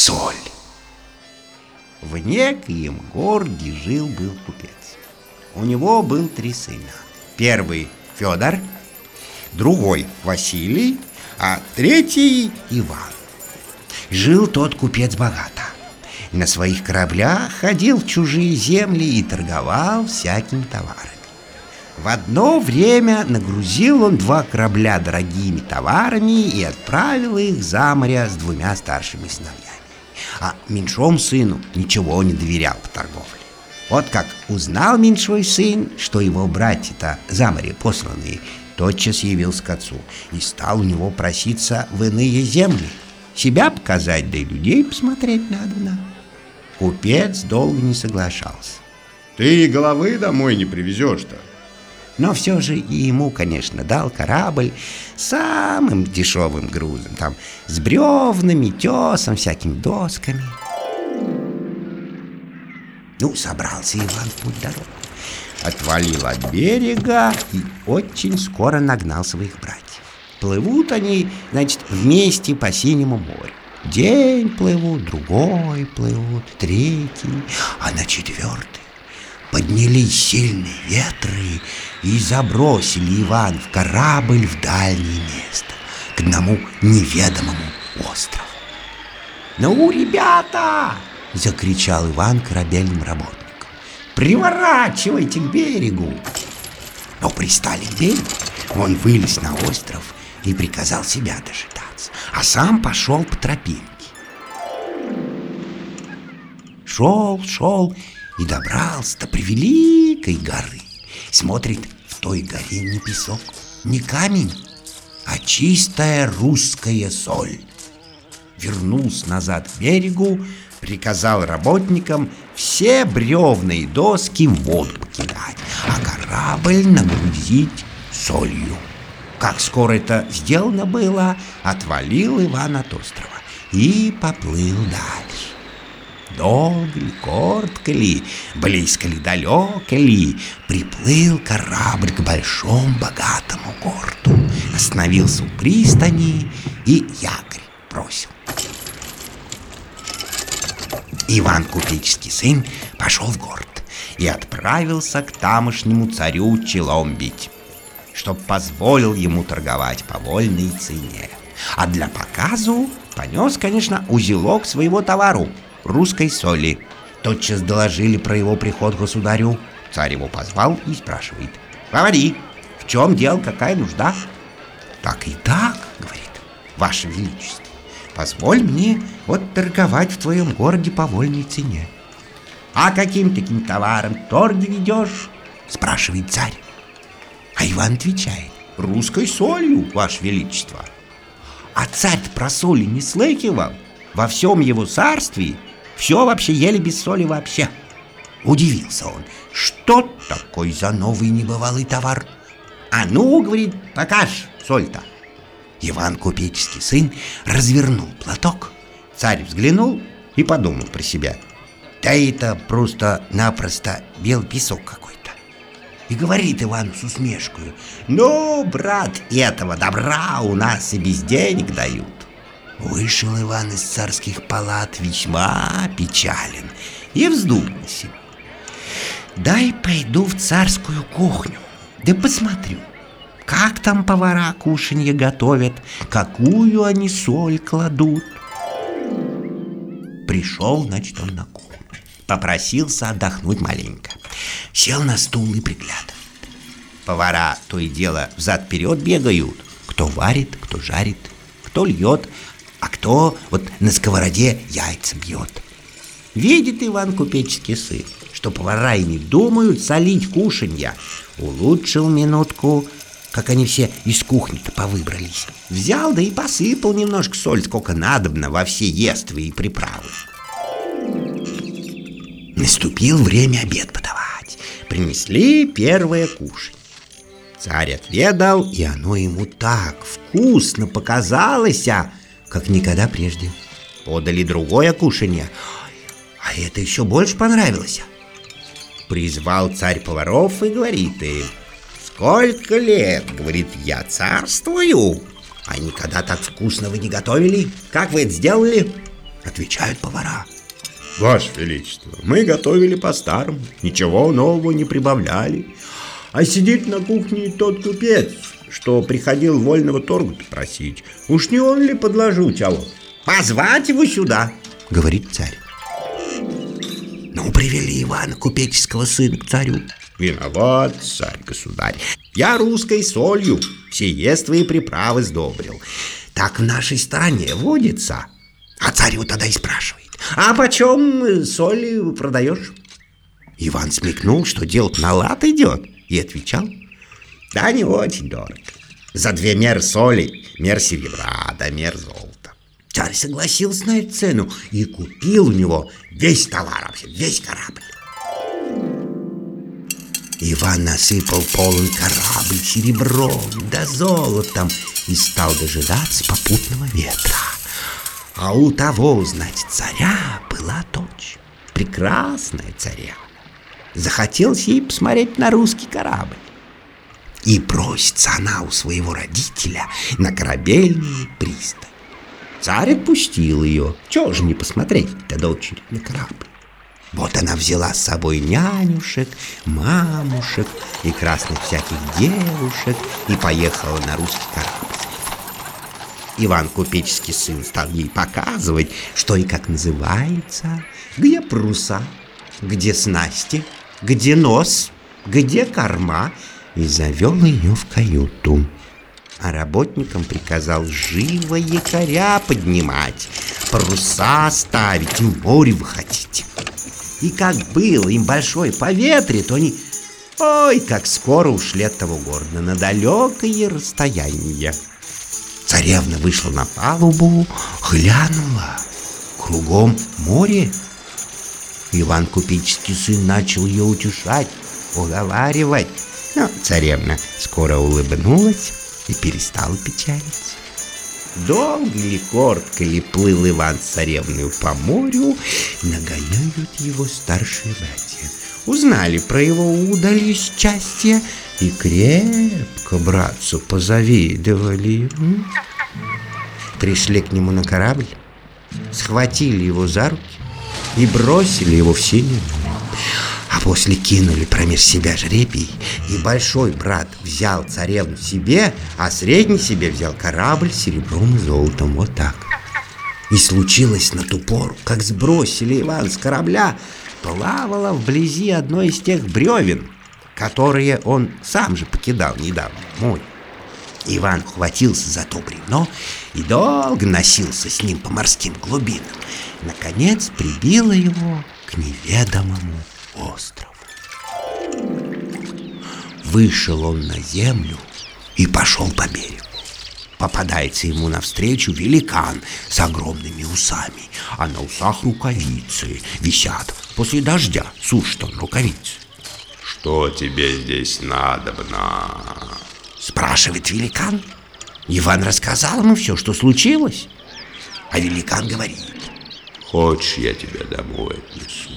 соль. В некоем городе жил-был купец. У него был три сына. Первый Федор, другой Василий, а третий Иван. Жил тот купец богато. На своих кораблях ходил в чужие земли и торговал всякими товарами. В одно время нагрузил он два корабля дорогими товарами и отправил их за море с двумя старшими сыновьями. А меньшому сыну ничего не доверял по торговле. Вот как узнал меньшой сын, что его братья-то за море посланные, тотчас явился к отцу и стал у него проситься в иные земли. Себя показать, да и людей посмотреть надо. На. Купец долго не соглашался. Ты головы домой не привезешь-то. Но все же и ему, конечно, дал корабль самым дешевым грузом, там с бревнами, тесом, всякими досками. Ну, собрался Иван в путь дорогу. Отвалил от берега и очень скоро нагнал своих братьев. Плывут они, значит, вместе по синему морю. День плывут, другой плывут, третий, а на четвертый поднялись сильные ветры и забросили Иван в корабль в дальнее место, к одному неведомому острову. «Ну, ребята!» — закричал Иван корабельным работникам. «Приворачивайте к берегу!» Но пристали к берегу, он вылез на остров и приказал себя дожидаться, а сам пошел по тропинке. Шел, шел и добрался до превеликой горы. Смотрит, в той горе не песок, не камень, а чистая русская соль. Вернулся назад к берегу, приказал работникам все бревные доски в воду покидать, а корабль нагрузить солью. Как скоро это сделано было, отвалил Иван от острова и поплыл дальше. Долго ли, коротко ли, близко ли, далеко ли, приплыл корабль к большому богатому городу, остановился у пристани и якорь бросил. Иван Купеческий сын пошел в город и отправился к тамошнему царю челом бить, чтоб позволил ему торговать по вольной цене. А для показу понес, конечно, узелок своего товару — русской соли. Тотчас доложили про его приход государю. Царь его позвал и спрашивает. «Говори, в чем дело, какая нужда?» «Так и так», — говорит, — «Ваше Величество, позволь мне вот торговать в твоем городе по вольной цене». «А каким таким товаром торги ведешь?» — спрашивает царь. А Иван отвечает. «Русской солью, Ваше Величество». А царь про соли не слыхивал. Во всем его царстве все вообще ели без соли вообще. Удивился он. Что такой за новый небывалый товар? А ну, говорит, покаж соль-то. Иван Купеческий сын развернул платок. Царь взглянул и подумал про себя. Да это просто-напросто белый песок какой-то. И говорит Ивану с усмешкой. Ну, брат, этого добра у нас и без денег дают. Вышел Иван из царских палат весьма печален и вздумался. Дай пойду в царскую кухню, да посмотрю, как там повара кушанье готовят, какую они соль кладут. Пришел, значит, он на кухню. Попросился отдохнуть маленько. Сел на стул и приглядывает. Повара то и дело взад-вперед бегают. Кто варит, кто жарит, кто льет, а кто вот на сковороде яйца бьет. Видит Иван Купеческий сын, что повара и не думают солить кушанья. Улучшил минутку, как они все из кухни-то повыбрались. Взял да и посыпал немножко соль, сколько надобно во все ествы и приправы. Наступил время обед подавать. Принесли первое кушанье. Царь отведал, и оно ему так вкусно показалось, а как никогда прежде. Подали другое кушанье, а это еще больше понравилось. Призвал царь поваров и говорит им, «Сколько лет, — говорит, — я царствую, а никогда так вкусно вы не готовили. Как вы это сделали?» Отвечают повара. Ваше Величество, мы готовили по-старому, ничего нового не прибавляли. А сидит на кухне тот купец, что приходил вольного торгу просить. Уж не он ли подложил чего? Позвать его сюда, говорит царь. Ну, привели Ивана, купеческого сына, к царю. Виноват, царь-государь. Я русской солью все ествые приправы сдобрил. Так в нашей стране водится. А царю тогда и спрашивает. А почем соль продаешь? Иван смекнул, что дело на лад идет, и отвечал. Да не очень дорого. За две мер соли, мер серебра, да мер золота. Царь согласился на эту цену и купил у него весь товар, вообще весь корабль. Иван насыпал полон корабль серебром да золотом и стал дожидаться попутного ветра. А у того, значит, царя была дочь, прекрасная царя. Захотелось ей посмотреть на русский корабль. И просится она у своего родителя на корабельный пристань. Царь отпустил ее. Чего же не посмотреть-то дочери на корабль? Вот она взяла с собой нянюшек, мамушек и красных всяких девушек и поехала на русский корабль. Иван Купеческий сын стал ей показывать, что и как называется, где пруса, где снасти, где нос, где корма, и завел ее в каюту. А работникам приказал живо якоря поднимать, паруса ставить и в море выходить. И как было им большое поветрие, то они, ой, как скоро ушли от того города на далекое расстояние. Царевна вышла на палубу, глянула. Кругом море. Иван Купеческий сын начал ее утешать, уговаривать. Но царевна скоро улыбнулась и перестала печалиться. Долго ли, коротко ли плыл Иван с царевной по морю, нагоняют его старшие братья. Узнали про его удаль и счастье и крепко братцу позавидовали. Пришли к нему на корабль, схватили его за руки и бросили его в синее а после кинули промеж себя жребий, и большой брат взял царевну себе, а средний себе взял корабль серебром и золотом. Вот так. И случилось на ту пору, как сбросили Иван с корабля, плавало вблизи одно из тех бревен, которые он сам же покидал недавно море. Иван хватился за то бревно и долго носился с ним по морским глубинам. Наконец прибило его к неведомому острову. Вышел он на землю и пошел по берегу. Попадается ему навстречу великан с огромными усами, а на усах рукавицы висят. После дождя сушат он рукавицы. «Что тебе здесь надобно?» Спрашивает великан. Иван рассказал ему все, что случилось. А великан говорит. «Хочешь, я тебя домой отнесу?»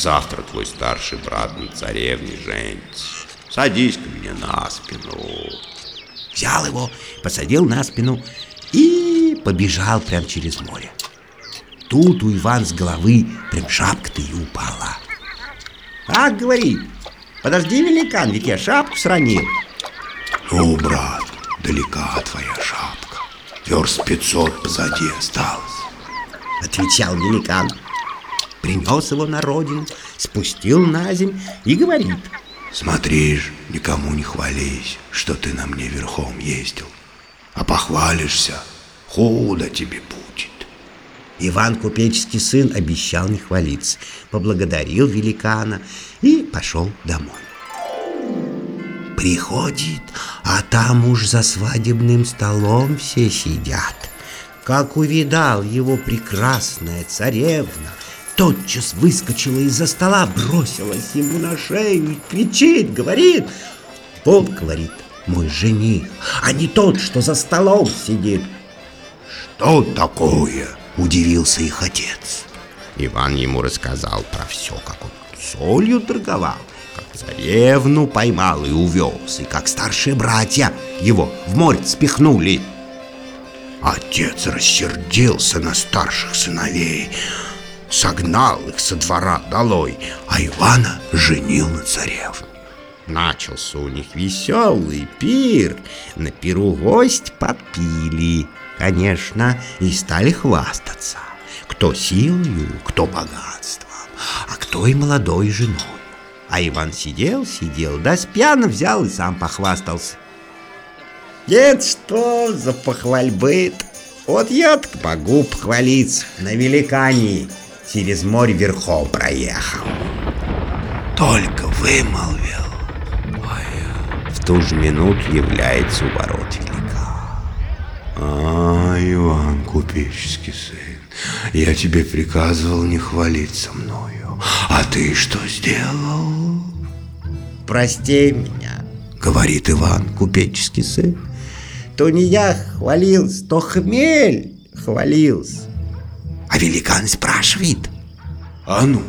Завтра твой старший брат на царевне женится. Садись ко мне на спину. Взял его, посадил на спину и побежал прямо через море. Тут у Ивана с головы прям шапка-то и упала. «Ах, говорит, подожди, великан, ведь я шапку сранил». «Ну, брат, далека твоя шапка. Верст пятьсот позади осталось», — отвечал великан принес его на родину, спустил на земь и говорит. Смотри ж, никому не хвались, что ты на мне верхом ездил. А похвалишься, худо тебе будет. Иван Купеческий сын обещал не хвалиться, поблагодарил великана и пошел домой. Приходит, а там уж за свадебным столом все сидят. Как увидал его прекрасная царевна, тотчас выскочила из-за стола, бросилась ему на шею и кричит, говорит. Вот, говорит, мой жених, а не тот, что за столом сидит. Что такое? Удивился их отец. Иван ему рассказал про все, как он солью торговал, как царевну поймал и увез, и как старшие братья его в море спихнули. Отец рассердился на старших сыновей, согнал их со двора долой, а Ивана женил на царевне. Начался у них веселый пир, на пиру гость подпили, конечно, и стали хвастаться, кто силою, кто богатством, а кто и молодой женой. А Иван сидел, сидел, да с пьяно взял и сам похвастался. Нет, что за похвальбы Вот я-то могу похвалиться на великане через море верхом проехал. Только вымолвил. Ой, в ту же минуту является у ворот велика. А, Иван, купеческий сын, я тебе приказывал не хвалиться мною. А ты что сделал? Прости меня, говорит Иван, купеческий сын. То не я хвалился, то хмель хвалился. А великан спрашивает. А ну,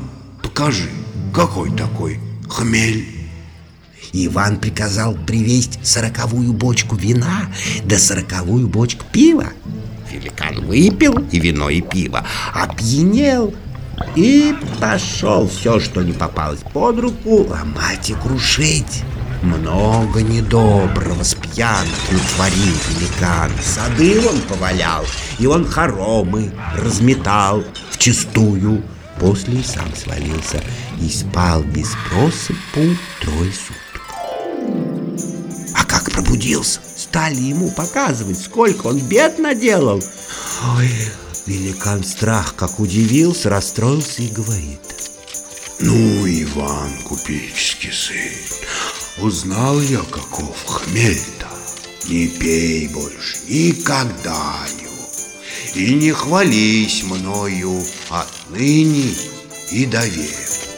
покажи, какой такой хмель? Иван приказал привезть сороковую бочку вина да сороковую бочку пива. Великан выпил и вино, и пиво, опьянел и пошел все, что не попалось под руку, ломать и крушить. Много недоброго с пьянки утворил великан. Сады он повалял, и он хоромы разметал вчистую. После и сам свалился и спал без просыпу трое суток. А как пробудился, стали ему показывать, сколько он бед наделал. Ой, великан страх как удивился, расстроился и говорит. Ну, Иван, купеческий сын, узнал я, каков хмель-то. Не пей больше никогда не и не хвались мною отныне и до века.